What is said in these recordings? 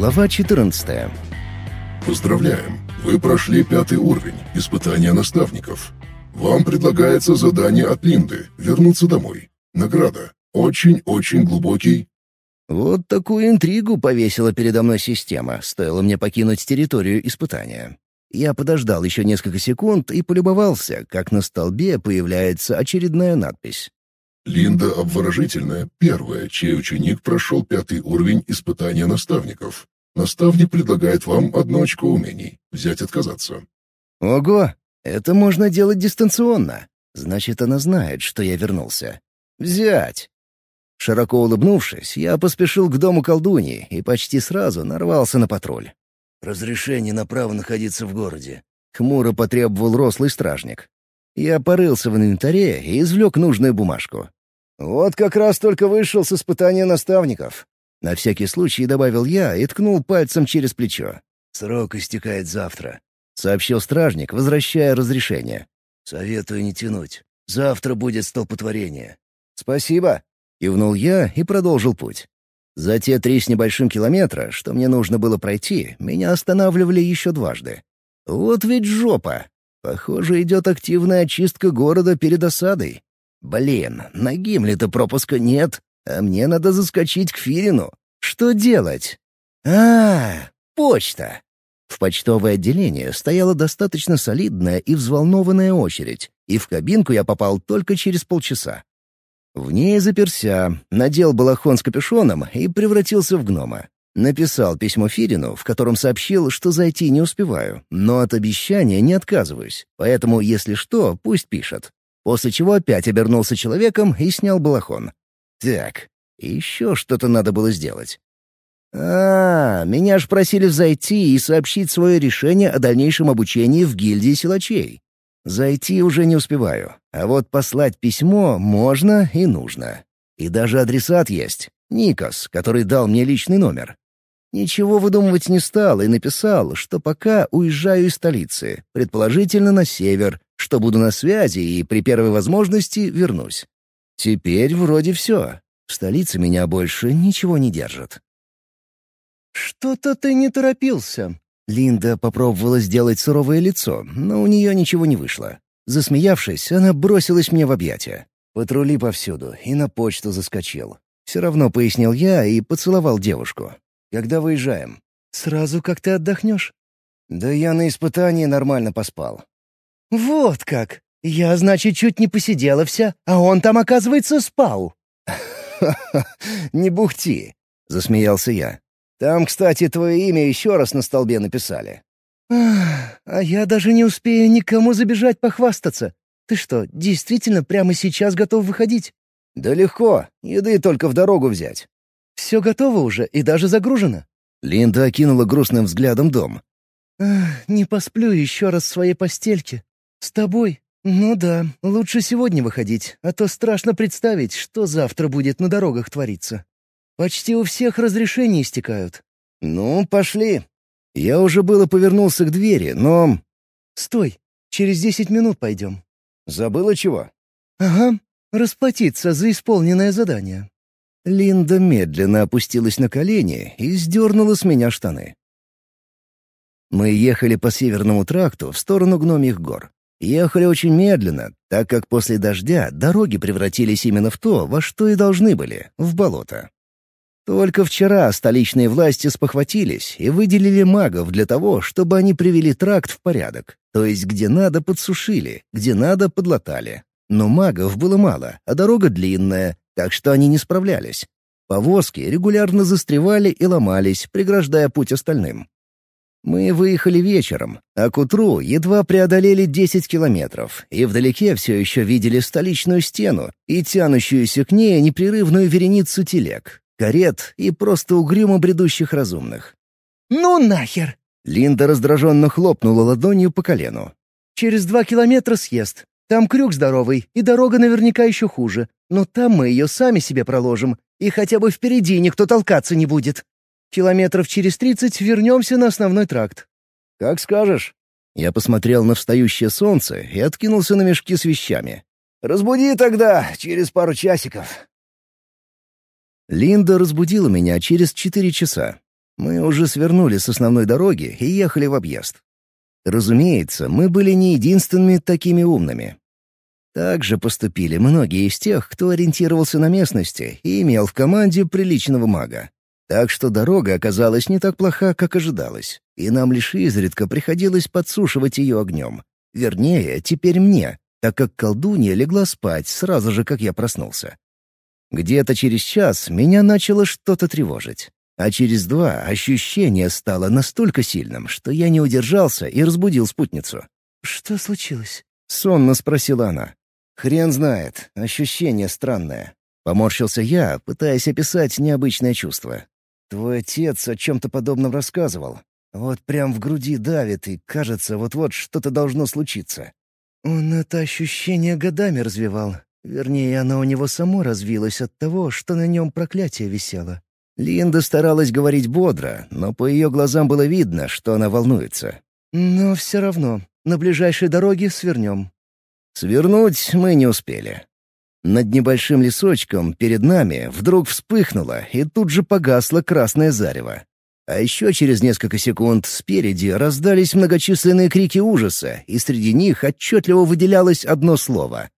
Глава 14. Поздравляем! Вы прошли пятый уровень испытания наставников. Вам предлагается задание от Линды — вернуться домой. Награда. Очень-очень глубокий. Вот такую интригу повесила передо мной система, стоило мне покинуть территорию испытания. Я подождал еще несколько секунд и полюбовался, как на столбе появляется очередная надпись. Линда Обворожительная — первая, чей ученик прошел пятый уровень испытания наставников. Наставник предлагает вам одно очко умений. Взять отказаться. Ого! Это можно делать дистанционно. Значит, она знает, что я вернулся. Взять! Широко улыбнувшись, я поспешил к дому колдуньи и почти сразу нарвался на патруль. «Разрешение на право находиться в городе», — хмуро потребовал рослый стражник. Я порылся в инвентаре и извлек нужную бумажку. «Вот как раз только вышел с испытания наставников». На всякий случай добавил я и ткнул пальцем через плечо. «Срок истекает завтра», — сообщил стражник, возвращая разрешение. «Советую не тянуть. Завтра будет столпотворение». «Спасибо», — кивнул я и продолжил путь. За те три с небольшим километра, что мне нужно было пройти, меня останавливали еще дважды. Вот ведь жопа! Похоже, идет активная очистка города перед осадой. Блин, на Гимле-то пропуска нет, а мне надо заскочить к Фирину. Что делать? А, почта. В почтовое отделение стояла достаточно солидная и взволнованная очередь, и в кабинку я попал только через полчаса. В ней заперся, надел балахон с капюшоном и превратился в гнома. Написал письмо Фирину, в котором сообщил, что зайти не успеваю, но от обещания не отказываюсь, поэтому, если что, пусть пишет. После чего опять обернулся человеком и снял балахон. Так, еще что-то надо было сделать. А, меня ж просили зайти и сообщить свое решение о дальнейшем обучении в гильдии силачей. Зайти уже не успеваю, а вот послать письмо можно и нужно. И даже адресат есть — Никос, который дал мне личный номер. Ничего выдумывать не стал и написал, что пока уезжаю из столицы, предположительно на север, что буду на связи и при первой возможности вернусь. Теперь вроде все. В столице меня больше ничего не держит. «Что-то ты не торопился». Линда попробовала сделать суровое лицо, но у нее ничего не вышло. Засмеявшись, она бросилась мне в объятия. Патрули повсюду, и на почту заскочил. Все равно пояснил я и поцеловал девушку. Когда выезжаем? Сразу как ты отдохнешь? Да я на испытании нормально поспал. Вот как! Я, значит, чуть не посидела вся, а он там, оказывается, спал. не бухти, засмеялся я. Там, кстати, твое имя еще раз на столбе написали. а я даже не успею никому забежать похвастаться. Ты что, действительно прямо сейчас готов выходить? Да легко, еды только в дорогу взять. Все готово уже и даже загружено». Линда окинула грустным взглядом дом. «Не посплю еще раз в своей постельке. С тобой? Ну да, лучше сегодня выходить, а то страшно представить, что завтра будет на дорогах твориться. Почти у всех разрешения истекают». «Ну, пошли». Я уже было повернулся к двери, но... «Стой, через десять минут пойдем». «Забыла чего?» «Ага, расплатиться за исполненное задание». Линда медленно опустилась на колени и сдернула с меня штаны. Мы ехали по Северному тракту в сторону Гномьих гор. Ехали очень медленно, так как после дождя дороги превратились именно в то, во что и должны были — в болото. Только вчера столичные власти спохватились и выделили магов для того, чтобы они привели тракт в порядок, то есть где надо подсушили, где надо подлатали. Но магов было мало, а дорога длинная, так что они не справлялись. Повозки регулярно застревали и ломались, преграждая путь остальным. Мы выехали вечером, а к утру едва преодолели 10 километров, и вдалеке все еще видели столичную стену и тянущуюся к ней непрерывную вереницу телег, карет и просто угрюмо бредущих разумных. «Ну нахер!» Линда раздраженно хлопнула ладонью по колену. «Через два километра съезд. Там крюк здоровый, и дорога наверняка еще хуже. Но там мы ее сами себе проложим, и хотя бы впереди никто толкаться не будет. Километров через тридцать вернемся на основной тракт». «Как скажешь». Я посмотрел на встающее солнце и откинулся на мешки с вещами. «Разбуди тогда, через пару часиков». Линда разбудила меня через четыре часа. Мы уже свернули с основной дороги и ехали в объезд. Разумеется, мы были не единственными такими умными. Так же поступили многие из тех, кто ориентировался на местности и имел в команде приличного мага. Так что дорога оказалась не так плоха, как ожидалось, и нам лишь изредка приходилось подсушивать ее огнем. Вернее, теперь мне, так как колдунья легла спать сразу же, как я проснулся. Где-то через час меня начало что-то тревожить. А через два ощущение стало настолько сильным, что я не удержался и разбудил спутницу. «Что случилось?» — сонно спросила она. «Хрен знает, ощущение странное». Поморщился я, пытаясь описать необычное чувство. «Твой отец о чем-то подобном рассказывал. Вот прям в груди давит, и кажется, вот-вот что-то должно случиться». «Он это ощущение годами развивал. Вернее, оно у него само развилось от того, что на нем проклятие висело». Линда старалась говорить бодро, но по ее глазам было видно, что она волнуется. «Но все равно, на ближайшей дороге свернем. Свернуть мы не успели. Над небольшим лесочком перед нами вдруг вспыхнуло и тут же погасло красное зарево. А еще через несколько секунд спереди раздались многочисленные крики ужаса, и среди них отчетливо выделялось одно слово.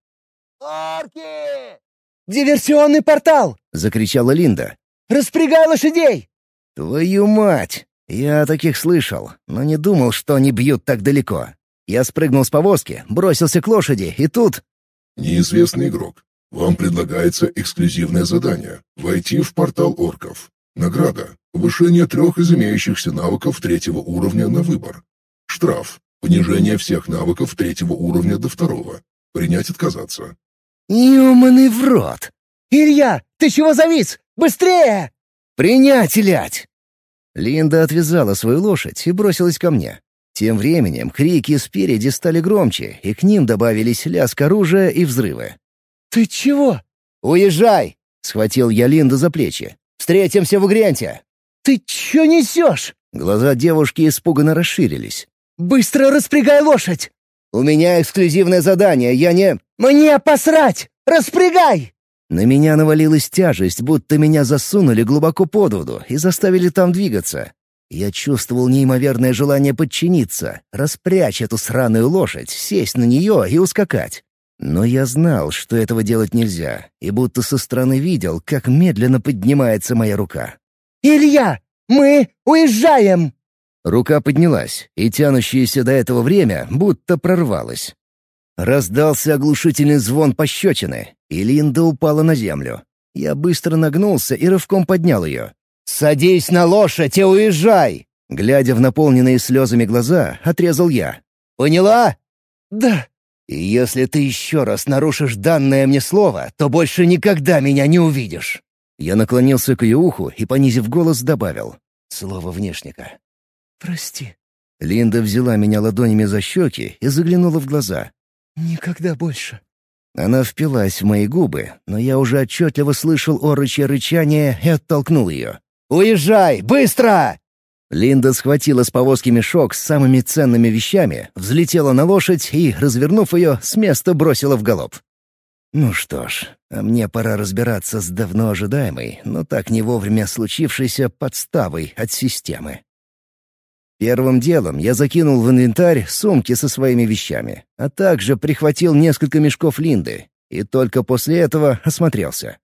«Орки! Диверсионный портал!» — закричала Линда. «Распрягай лошадей!» «Твою мать! Я таких слышал, но не думал, что они бьют так далеко. Я спрыгнул с повозки, бросился к лошади, и тут... Неизвестный игрок. Вам предлагается эксклюзивное задание — войти в портал орков. Награда — повышение трех из имеющихся навыков третьего уровня на выбор. Штраф — понижение всех навыков третьего уровня до второго. Принять отказаться. «Ёманый в рот!» «Илья, ты чего завис? Быстрее!» «Принять, лять!» Линда отвязала свою лошадь и бросилась ко мне. Тем временем крики спереди стали громче, и к ним добавились лязг оружия и взрывы. «Ты чего?» «Уезжай!» — схватил я Линду за плечи. «Встретимся в Угренте!» «Ты чё несешь?» Глаза девушки испуганно расширились. «Быстро распрягай лошадь!» «У меня эксклюзивное задание, я не...» «Мне посрать! Распрягай!» На меня навалилась тяжесть, будто меня засунули глубоко под воду и заставили там двигаться. Я чувствовал неимоверное желание подчиниться, распрячь эту сраную лошадь, сесть на нее и ускакать. Но я знал, что этого делать нельзя, и будто со стороны видел, как медленно поднимается моя рука. «Илья, мы уезжаем!» Рука поднялась, и тянущееся до этого время будто прорвалась. Раздался оглушительный звон пощечины, и Линда упала на землю. Я быстро нагнулся и рывком поднял ее. «Садись на лошадь и уезжай!» Глядя в наполненные слезами глаза, отрезал я. «Поняла?» «Да». «И если ты еще раз нарушишь данное мне слово, то больше никогда меня не увидишь». Я наклонился к ее уху и, понизив голос, добавил. Слово внешника. «Прости». Линда взяла меня ладонями за щеки и заглянула в глаза. «Никогда больше». Она впилась в мои губы, но я уже отчетливо слышал орочье рычание и оттолкнул ее. «Уезжай! Быстро!» Линда схватила с повозки мешок с самыми ценными вещами, взлетела на лошадь и, развернув ее, с места бросила в галоп. Ну что ж, а мне пора разбираться с давно ожидаемой, но так не вовремя случившейся подставой от системы. Первым делом я закинул в инвентарь сумки со своими вещами, а также прихватил несколько мешков Линды, и только после этого осмотрелся.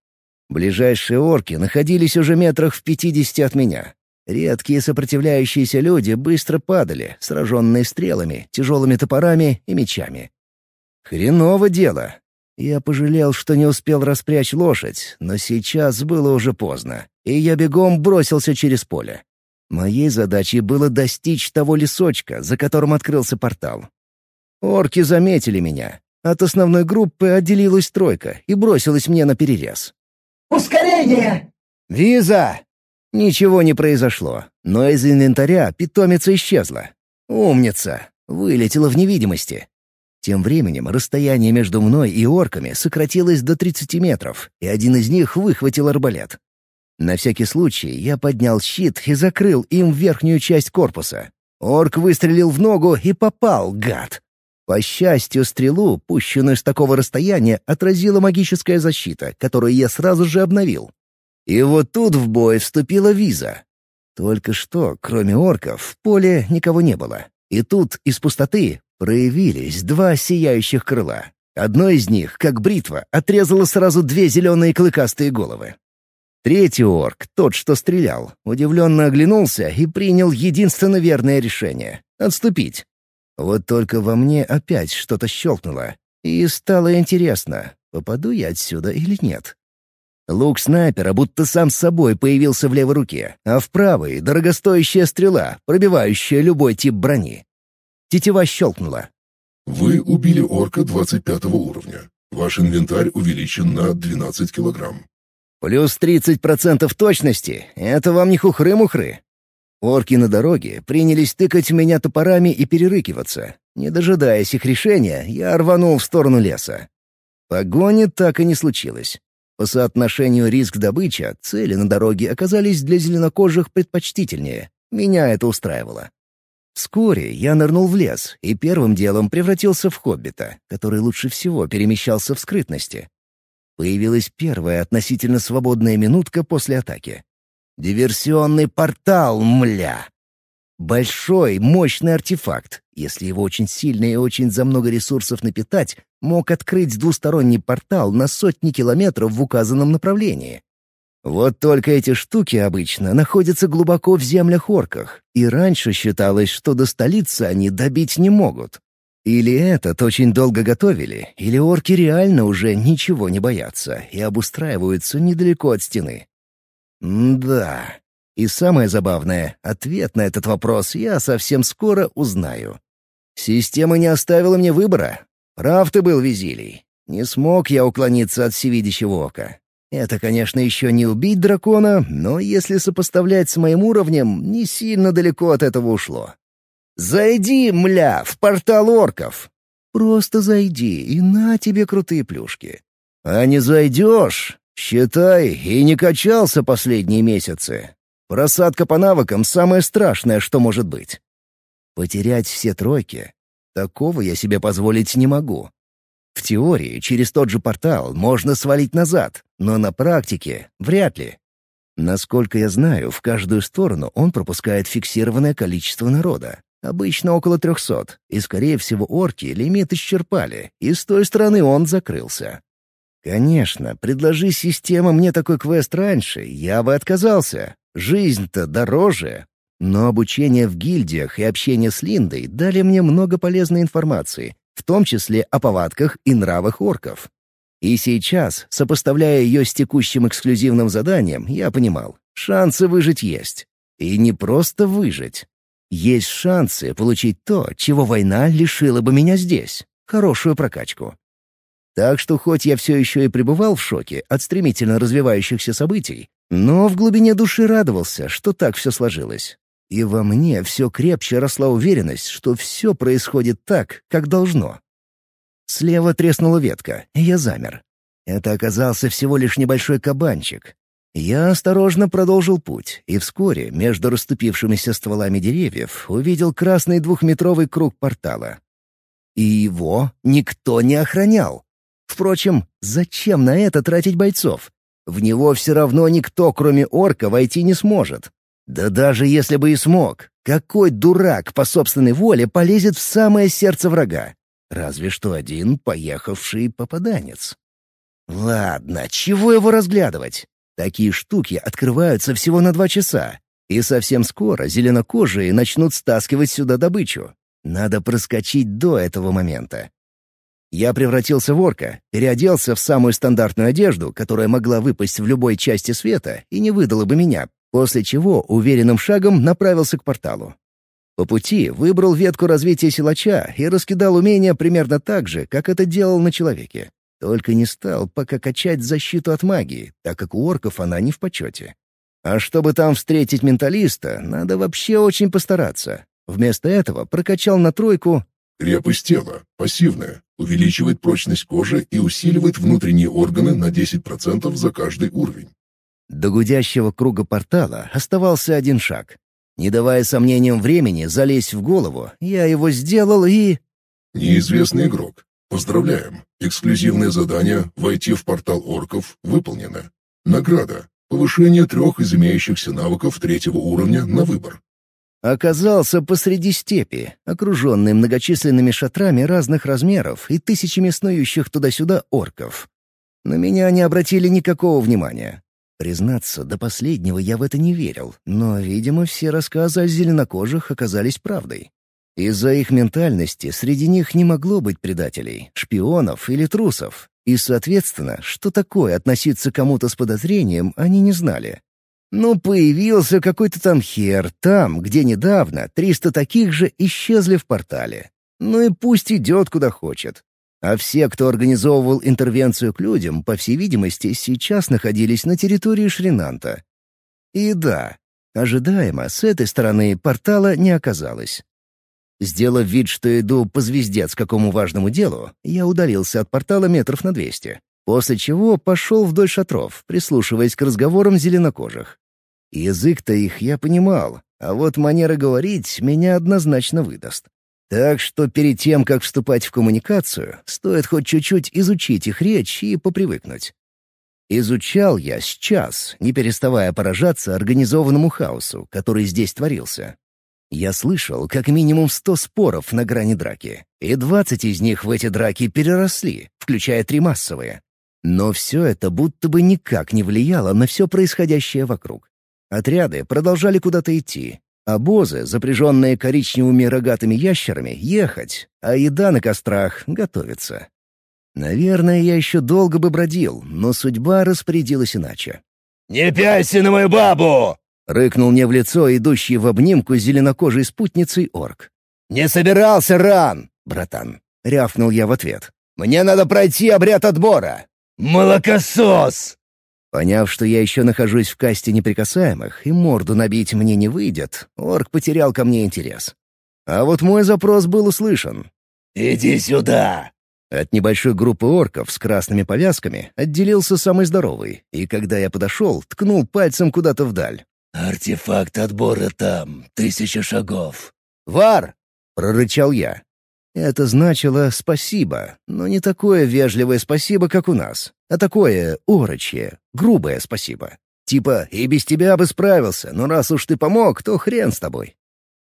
Ближайшие орки находились уже метрах в пятидесяти от меня. Редкие сопротивляющиеся люди быстро падали, сраженные стрелами, тяжелыми топорами и мечами. Хреново дело. Я пожалел, что не успел распрячь лошадь, но сейчас было уже поздно, и я бегом бросился через поле. Моей задачей было достичь того лесочка, за которым открылся портал. Орки заметили меня. От основной группы отделилась тройка и бросилась мне на перерез. «Ускорение!» «Виза!» Ничего не произошло, но из инвентаря питомица исчезла. Умница! Вылетела в невидимости. Тем временем расстояние между мной и орками сократилось до 30 метров, и один из них выхватил арбалет. На всякий случай я поднял щит и закрыл им верхнюю часть корпуса. Орк выстрелил в ногу и попал, гад. По счастью, стрелу, пущенную с такого расстояния, отразила магическая защита, которую я сразу же обновил. И вот тут в бой вступила виза. Только что, кроме орков, в поле никого не было. И тут из пустоты проявились два сияющих крыла. Одно из них, как бритва, отрезало сразу две зеленые клыкастые головы. Третий орк, тот, что стрелял, удивленно оглянулся и принял единственно верное решение — отступить. Вот только во мне опять что-то щелкнуло, и стало интересно, попаду я отсюда или нет. Лук снайпера будто сам с собой появился в левой руке, а в правой — дорогостоящая стрела, пробивающая любой тип брони. Тетива щелкнула. Вы убили орка 25 уровня. Ваш инвентарь увеличен на 12 килограмм. Плюс 30% точности — это вам не хухры-мухры. Орки на дороге принялись тыкать меня топорами и перерыкиваться. Не дожидаясь их решения, я рванул в сторону леса. Погони так и не случилось. По соотношению риск-добыча цели на дороге оказались для зеленокожих предпочтительнее. Меня это устраивало. Вскоре я нырнул в лес и первым делом превратился в хоббита, который лучше всего перемещался в скрытности. Появилась первая относительно свободная минутка после атаки. Диверсионный портал, мля! Большой, мощный артефакт, если его очень сильно и очень за много ресурсов напитать, мог открыть двусторонний портал на сотни километров в указанном направлении. Вот только эти штуки обычно находятся глубоко в землях-орках, и раньше считалось, что до столицы они добить не могут. Или этот очень долго готовили, или орки реально уже ничего не боятся и обустраиваются недалеко от стены. М да, и самое забавное, ответ на этот вопрос я совсем скоро узнаю. Система не оставила мне выбора. Прав ты был, Визилий. Не смог я уклониться от всевидящего ока. Это, конечно, еще не убить дракона, но если сопоставлять с моим уровнем, не сильно далеко от этого ушло. «Зайди, мля, в портал орков!» «Просто зайди, и на тебе крутые плюшки. А не зайдешь, считай, и не качался последние месяцы. Просадка по навыкам — самое страшное, что может быть. Потерять все тройки — такого я себе позволить не могу. В теории, через тот же портал можно свалить назад, но на практике — вряд ли. Насколько я знаю, в каждую сторону он пропускает фиксированное количество народа. Обычно около трехсот, и, скорее всего, орки лимит исчерпали, и с той стороны он закрылся. Конечно, предложи система мне такой квест раньше, я бы отказался. Жизнь-то дороже. Но обучение в гильдиях и общение с Линдой дали мне много полезной информации, в том числе о повадках и нравах орков. И сейчас, сопоставляя ее с текущим эксклюзивным заданием, я понимал, шансы выжить есть. И не просто выжить. Есть шансы получить то, чего война лишила бы меня здесь — хорошую прокачку. Так что хоть я все еще и пребывал в шоке от стремительно развивающихся событий, но в глубине души радовался, что так все сложилось. И во мне все крепче росла уверенность, что все происходит так, как должно. Слева треснула ветка, и я замер. Это оказался всего лишь небольшой кабанчик. Я осторожно продолжил путь, и вскоре между расступившимися стволами деревьев увидел красный двухметровый круг портала. И его никто не охранял. Впрочем, зачем на это тратить бойцов? В него все равно никто, кроме орка, войти не сможет. Да даже если бы и смог, какой дурак по собственной воле полезет в самое сердце врага? Разве что один поехавший попаданец. Ладно, чего его разглядывать? Такие штуки открываются всего на два часа, и совсем скоро зеленокожие начнут стаскивать сюда добычу. Надо проскочить до этого момента. Я превратился в орка, переоделся в самую стандартную одежду, которая могла выпасть в любой части света и не выдала бы меня, после чего уверенным шагом направился к порталу. По пути выбрал ветку развития силача и раскидал умения примерно так же, как это делал на человеке. Только не стал пока качать защиту от магии, так как у орков она не в почете. А чтобы там встретить менталиста, надо вообще очень постараться. Вместо этого прокачал на тройку Крепость тела, пассивная, увеличивает прочность кожи и усиливает внутренние органы на 10% за каждый уровень. До гудящего круга портала оставался один шаг. Не давая сомнениям времени залезть в голову, я его сделал и... Неизвестный игрок. Поздравляем. Эксклюзивное задание «Войти в портал орков» выполнено. Награда. Повышение трех из имеющихся навыков третьего уровня на выбор. Оказался посреди степи, окруженный многочисленными шатрами разных размеров и тысячами снующих туда-сюда орков. На меня не обратили никакого внимания. Признаться, до последнего я в это не верил, но, видимо, все рассказы о зеленокожих оказались правдой. Из-за их ментальности среди них не могло быть предателей, шпионов или трусов, и, соответственно, что такое относиться к кому-то с подозрением, они не знали. Ну, появился какой-то там хер там, где недавно 300 таких же исчезли в портале. Ну и пусть идет куда хочет. А все, кто организовывал интервенцию к людям, по всей видимости, сейчас находились на территории Шринанта. И да, ожидаемо, с этой стороны портала не оказалось. Сделав вид, что иду по звездец какому важному делу, я удалился от портала метров на двести. После чего пошел вдоль шатров, прислушиваясь к разговорам зеленокожих. Язык-то их я понимал, а вот манера говорить меня однозначно выдаст. Так что перед тем, как вступать в коммуникацию, стоит хоть чуть-чуть изучить их речь и попривыкнуть. Изучал я сейчас, не переставая поражаться организованному хаосу, который здесь творился. Я слышал как минимум сто споров на грани драки, и двадцать из них в эти драки переросли, включая три массовые. Но все это будто бы никак не влияло на все происходящее вокруг. Отряды продолжали куда-то идти, обозы, запряженные коричневыми рогатыми ящерами, ехать, а еда на кострах готовится. Наверное, я еще долго бы бродил, но судьба распорядилась иначе. «Не пяйся на мою бабу!» — рыкнул мне в лицо идущий в обнимку с зеленокожей спутницей орк. «Не собирался, Ран!» — братан. — рявкнул я в ответ. «Мне надо пройти обряд отбора. «Молокосос!» Поняв, что я еще нахожусь в касте неприкасаемых и морду набить мне не выйдет, орк потерял ко мне интерес. А вот мой запрос был услышан. «Иди сюда!» От небольшой группы орков с красными повязками отделился самый здоровый, и когда я подошел, ткнул пальцем куда-то вдаль. «Артефакт отбора там, тысяча шагов». «Вар!» — прорычал я. Это значило «спасибо», но не такое вежливое спасибо, как у нас, а такое орочье, грубое спасибо. Типа «и без тебя бы справился, но раз уж ты помог, то хрен с тобой».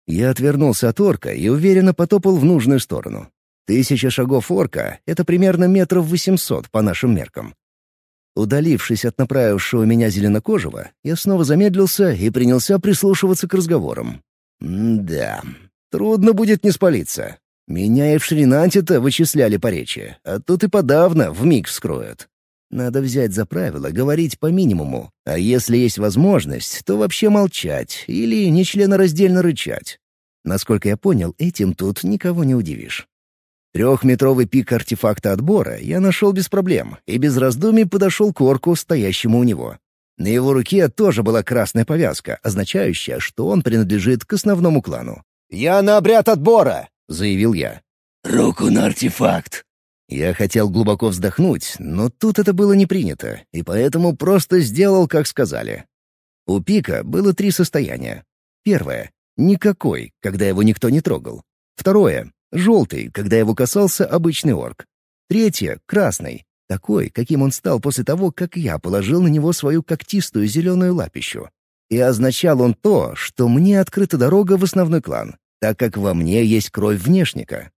Я отвернулся от орка и уверенно потопал в нужную сторону. Тысяча шагов орка — это примерно метров восемьсот по нашим меркам. Удалившись от направившего меня зеленокожего, я снова замедлился и принялся прислушиваться к разговорам. М да, трудно будет не спалиться. Меня и в Шринанте-то вычисляли по речи, а тут и подавно вмиг вскроют. Надо взять за правило говорить по минимуму, а если есть возможность, то вообще молчать или нечленораздельно рычать. Насколько я понял, этим тут никого не удивишь. Трехметровый пик артефакта отбора я нашел без проблем и без раздумий подошел к орку, стоящему у него. На его руке тоже была красная повязка, означающая, что он принадлежит к основному клану. «Я на обряд отбора!» — заявил я. «Руку на артефакт!» Я хотел глубоко вздохнуть, но тут это было не принято, и поэтому просто сделал, как сказали. У пика было три состояния. Первое — никакой, когда его никто не трогал. Второе — желтый, когда его касался обычный орк. Третье — красный, такой, каким он стал после того, как я положил на него свою когтистую зеленую лапищу. И означал он то, что мне открыта дорога в основной клан, так как во мне есть кровь внешника.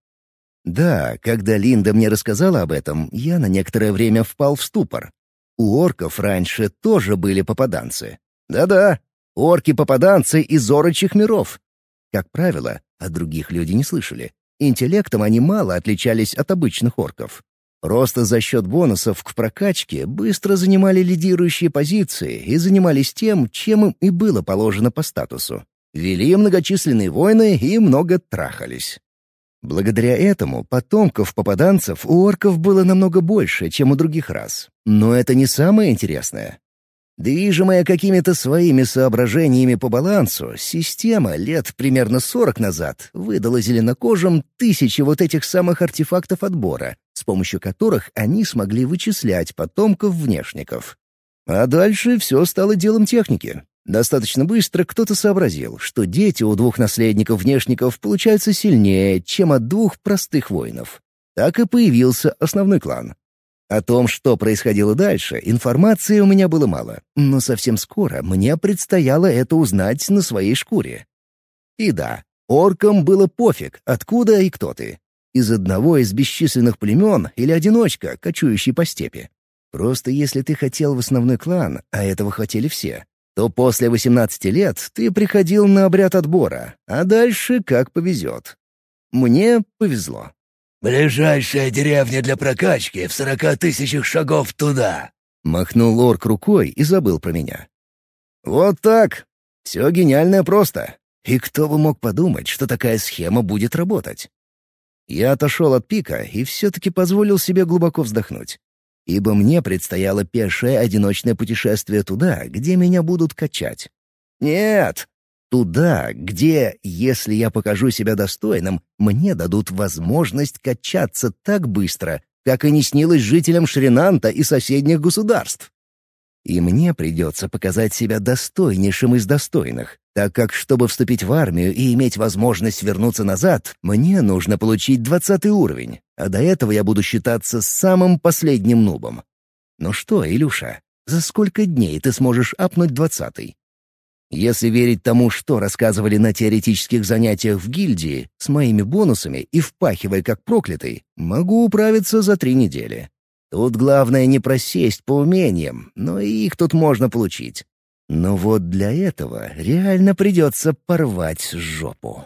Да, когда Линда мне рассказала об этом, я на некоторое время впал в ступор. У орков раньше тоже были попаданцы. Да-да, орки-попаданцы из орочих миров. Как правило, о других люди не слышали. Интеллектом они мало отличались от обычных орков. Просто за счет бонусов к прокачке быстро занимали лидирующие позиции и занимались тем, чем им и было положено по статусу. Вели многочисленные войны и много трахались. Благодаря этому потомков попаданцев у орков было намного больше, чем у других рас. Но это не самое интересное. Движимая какими-то своими соображениями по балансу, система лет примерно 40 назад выдала зеленокожим тысячи вот этих самых артефактов отбора, с помощью которых они смогли вычислять потомков-внешников. А дальше все стало делом техники. Достаточно быстро кто-то сообразил, что дети у двух наследников-внешников получаются сильнее, чем от двух простых воинов. Так и появился основной клан. О том, что происходило дальше, информации у меня было мало, но совсем скоро мне предстояло это узнать на своей шкуре. И да, оркам было пофиг, откуда и кто ты. Из одного из бесчисленных племен или одиночка, кочующий по степи. Просто если ты хотел в основной клан, а этого хотели все, то после 18 лет ты приходил на обряд отбора, а дальше как повезет. Мне повезло. «Ближайшая деревня для прокачки в сорока тысячах шагов туда!» Махнул орк рукой и забыл про меня. «Вот так. Все гениальное просто. И кто бы мог подумать, что такая схема будет работать?» Я отошел от пика и все-таки позволил себе глубоко вздохнуть. Ибо мне предстояло пешее одиночное путешествие туда, где меня будут качать. Нет, Туда, где, если я покажу себя достойным, мне дадут возможность качаться так быстро, как и не снилось жителям Шринанта и соседних государств. И мне придется показать себя достойнейшим из достойных, так как, чтобы вступить в армию и иметь возможность вернуться назад, мне нужно получить двадцатый уровень, а до этого я буду считаться самым последним нубом. Ну что, Илюша, за сколько дней ты сможешь апнуть двадцатый? Если верить тому, что рассказывали на теоретических занятиях в гильдии, с моими бонусами и впахивая как проклятый, могу управиться за три недели. Тут главное не просесть по умениям, но и их тут можно получить. Но вот для этого реально придется порвать жопу.